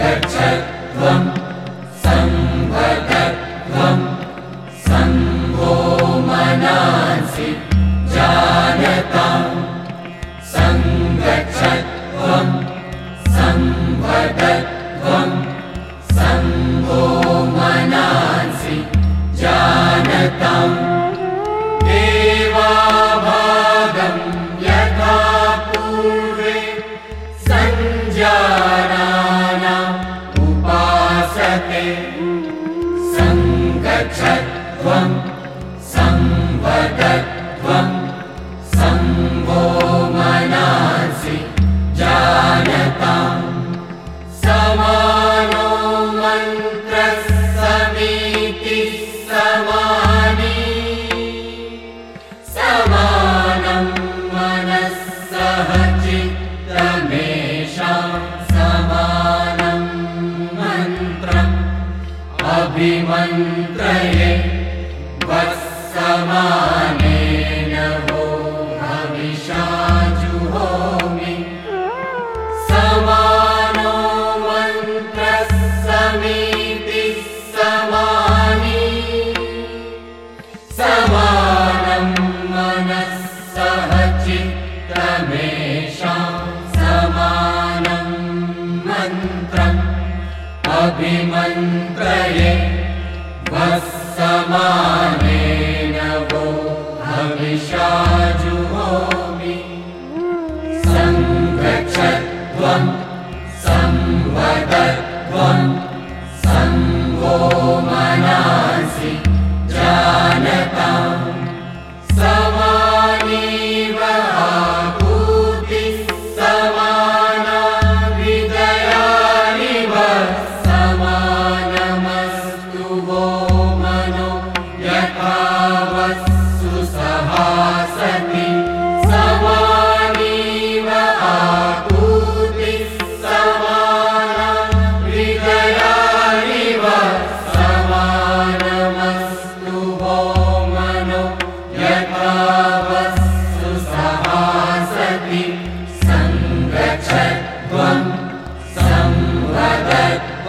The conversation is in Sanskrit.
सङ्गच्छत्वम् संवदत्वम् सङ्गो मनांसि जानताम्। सङ्गच्छत्वम् संवदत्वम् सङ्गो मनांसि जानताम्। देवाभागम् यथा पूर्वे सञ्जानानाम् सङ्गच्छत्वम् संवदत्वम् अभिमन्त्रये वत्समानेन वो हविषा जुहोमि समानो मन्त्रः समीतिः समानी। समानं मनः सह चित्तमेषां अभिमन्त्रये वत्समानेन वो हविषा जुहोमि सङ्गच्छत्वम् संवदत्वम् सङ्गो Amen.